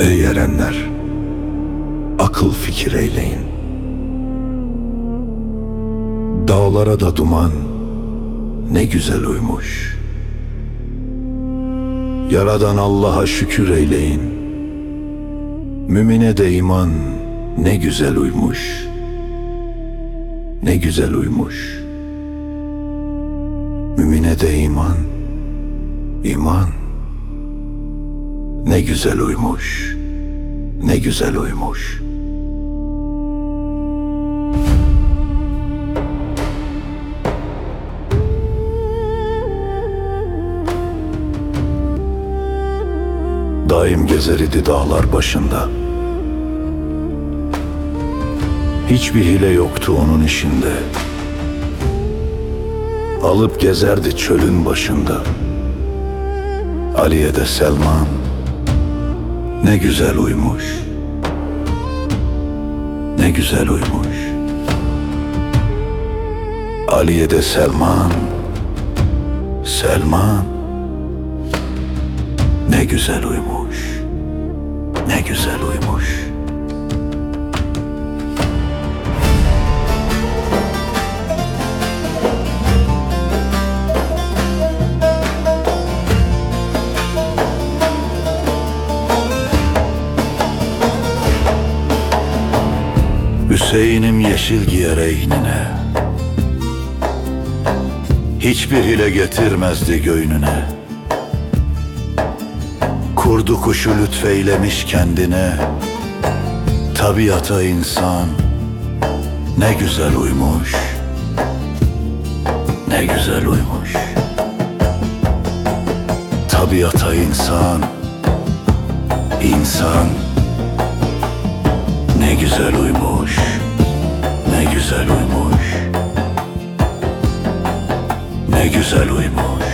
Ey erenler, akıl fikir eyleyin. Dağlara da duman ne güzel uymuş. Yaradan Allah'a şükür eyleyin. Mümine de iman ne güzel uymuş. Ne güzel uymuş. Mümine de iman, iman ne güzel uymuş. Ne güzel uymuş. Daim gezer idi dağlar başında. Hiçbir hile yoktu onun işinde. Alıp gezerdi çölün başında. Aliye de Selman ne güzel uymuş. Ne güzel uymuş. Aliye de Selman Selman ne güzel uymuş. Ne güzel uymuş. Hüseyin'im yeşil giyer eynine. Hiçbir hile getirmezdi göynüne Kurdu kuşu lütfeylemiş kendine. Tabiata insan Ne güzel uymuş. Ne güzel uymuş. Tabiata insan İnsan ne güzel uymuş, ne güzel uymuş, ne güzel uymuş.